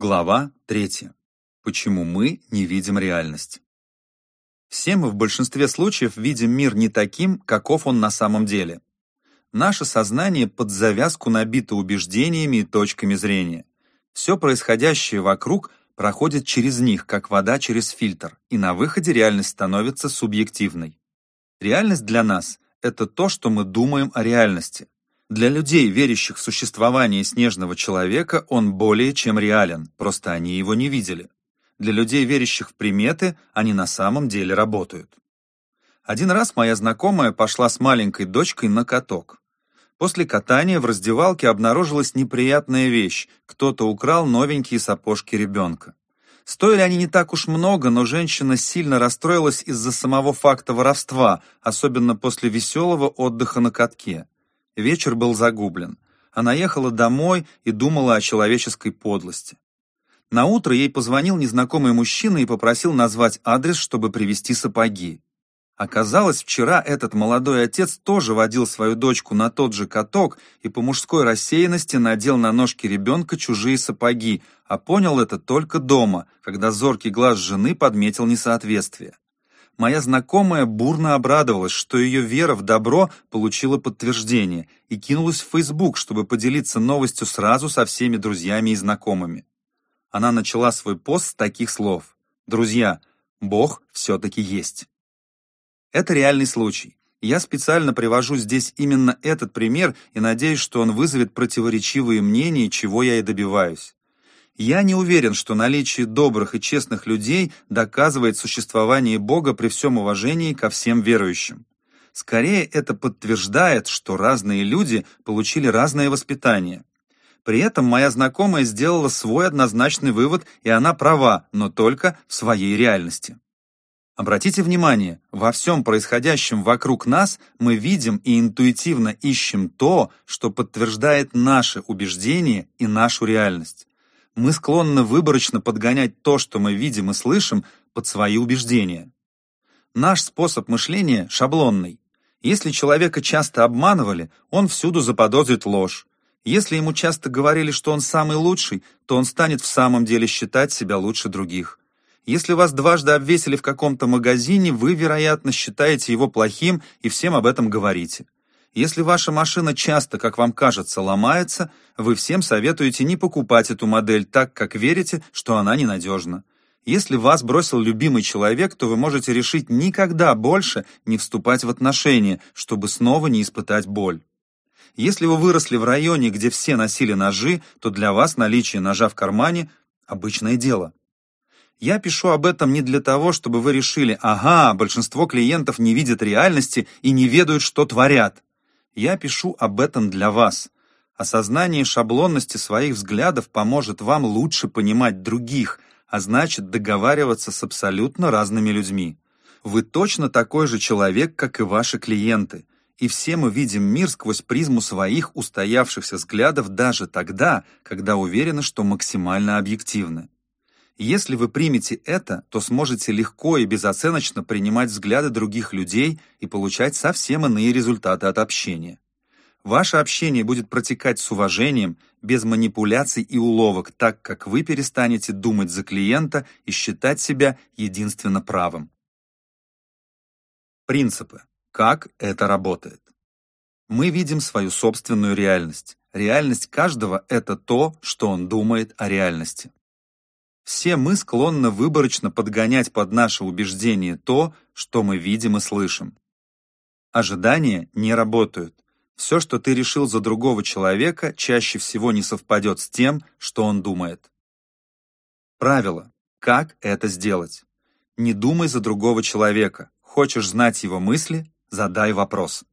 Глава 3. Почему мы не видим реальность? Все мы в большинстве случаев видим мир не таким, каков он на самом деле. Наше сознание под завязку набито убеждениями и точками зрения. Все происходящее вокруг проходит через них, как вода через фильтр, и на выходе реальность становится субъективной. Реальность для нас — это то, что мы думаем о реальности, для людей, верящих в существование снежного человека, он более чем реален, просто они его не видели. Для людей, верящих в приметы, они на самом деле работают. Один раз моя знакомая пошла с маленькой дочкой на каток. После катания в раздевалке обнаружилась неприятная вещь. Кто-то украл новенькие сапожки ребенка. Стоили они не так уж много, но женщина сильно расстроилась из-за самого факта воровства, особенно после веселого отдыха на катке. Вечер был загублен. Она ехала домой и думала о человеческой подлости. На утро ей позвонил незнакомый мужчина и попросил назвать адрес, чтобы привезти сапоги. Оказалось, вчера этот молодой отец тоже водил свою дочку на тот же каток и по мужской рассеянности надел на ножки ребенка чужие сапоги, а понял это только дома, когда зоркий глаз жены подметил несоответствие. Моя знакомая бурно обрадовалась, что ее вера в добро получила подтверждение и кинулась в Facebook, чтобы поделиться новостью сразу со всеми друзьями и знакомыми. Она начала свой пост с таких слов. «Друзья, Бог все-таки есть». Это реальный случай. Я специально привожу здесь именно этот пример и надеюсь, что он вызовет противоречивые мнения, чего я и добиваюсь. Я не уверен, что наличие добрых и честных людей доказывает существование Бога при всем уважении ко всем верующим. Скорее, это подтверждает, что разные люди получили разное воспитание. При этом моя знакомая сделала свой однозначный вывод, и она права, но только в своей реальности. Обратите внимание, во всем происходящем вокруг нас мы видим и интуитивно ищем то, что подтверждает наши убеждения и нашу реальность мы склонны выборочно подгонять то, что мы видим и слышим, под свои убеждения. Наш способ мышления шаблонный. Если человека часто обманывали, он всюду заподозрит ложь. Если ему часто говорили, что он самый лучший, то он станет в самом деле считать себя лучше других. Если вас дважды обвесили в каком-то магазине, вы, вероятно, считаете его плохим и всем об этом говорите. Если ваша машина часто, как вам кажется, ломается, вы всем советуете не покупать эту модель так, как верите, что она ненадежна. Если вас бросил любимый человек, то вы можете решить никогда больше не вступать в отношения, чтобы снова не испытать боль. Если вы выросли в районе, где все носили ножи, то для вас наличие ножа в кармане – обычное дело. Я пишу об этом не для того, чтобы вы решили, ага, большинство клиентов не видят реальности и не ведают, что творят. Я пишу об этом для вас. Осознание шаблонности своих взглядов поможет вам лучше понимать других, а значит договариваться с абсолютно разными людьми. Вы точно такой же человек, как и ваши клиенты, и все мы видим мир сквозь призму своих устоявшихся взглядов даже тогда, когда уверены, что максимально объективны. Если вы примете это, то сможете легко и безоценочно принимать взгляды других людей и получать совсем иные результаты от общения. Ваше общение будет протекать с уважением, без манипуляций и уловок, так как вы перестанете думать за клиента и считать себя единственно правым. Принципы. Как это работает? Мы видим свою собственную реальность. Реальность каждого — это то, что он думает о реальности. Все мы склонны выборочно подгонять под наше убеждение то, что мы видим и слышим. Ожидания не работают. Все, что ты решил за другого человека, чаще всего не совпадет с тем, что он думает. Правило. Как это сделать? Не думай за другого человека. Хочешь знать его мысли? Задай вопрос.